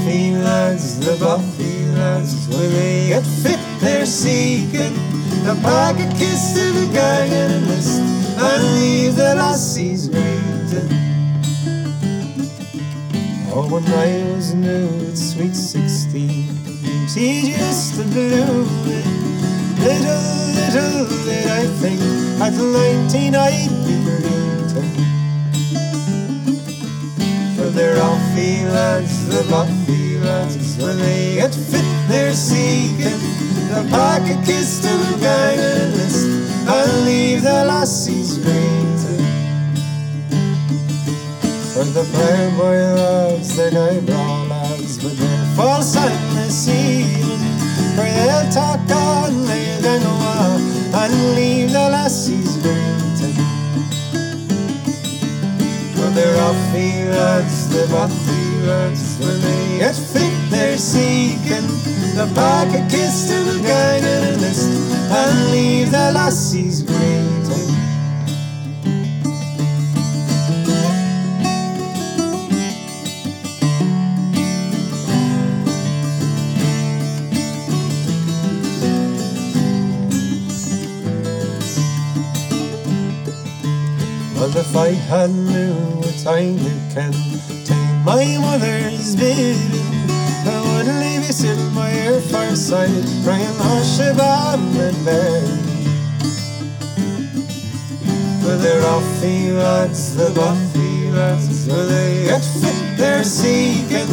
Bothy lads, the Bothy lads, when they get fit, they're seeking a pocket kiss to the guy in the mist, and leave the lassies waiting. Oh, when I was new at sweet sixteen, she just a blue Little, little did I think at nineteen I'd be they're Alfie lads, the Bothy lads, when they get fit they're seeking a pocket kiss to the guy list and leave the lassies greeting. For the playboy lads, they're eyebrow lads, but they're false offy lads, the bothy lads, when they get fit, they're seeking the pocket kiss to the guy in a list and leave the lassies greeting. If I had knew what I knew can take my mother's bidding, I would leave you sitting by your fireside, crying Hashabam and Berry. For they're lads, the bothy lads, where they get fit, they're seeking?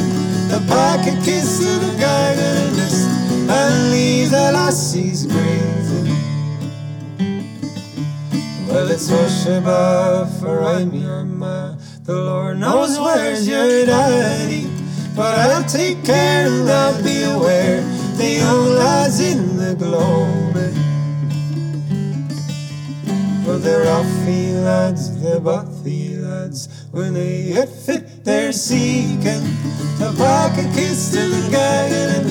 The pocket kiss to the garden list and leave the lassies grazing. Hoshaba, for I'm your ma. The Lord knows where's your daddy. But I'll take care and I'll be aware the young lads in the globe. For they're offy lads, they're bothy lads. When they get fit, they're seeking a pocket kiss to the guy in a